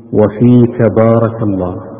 وفيك بارك الله.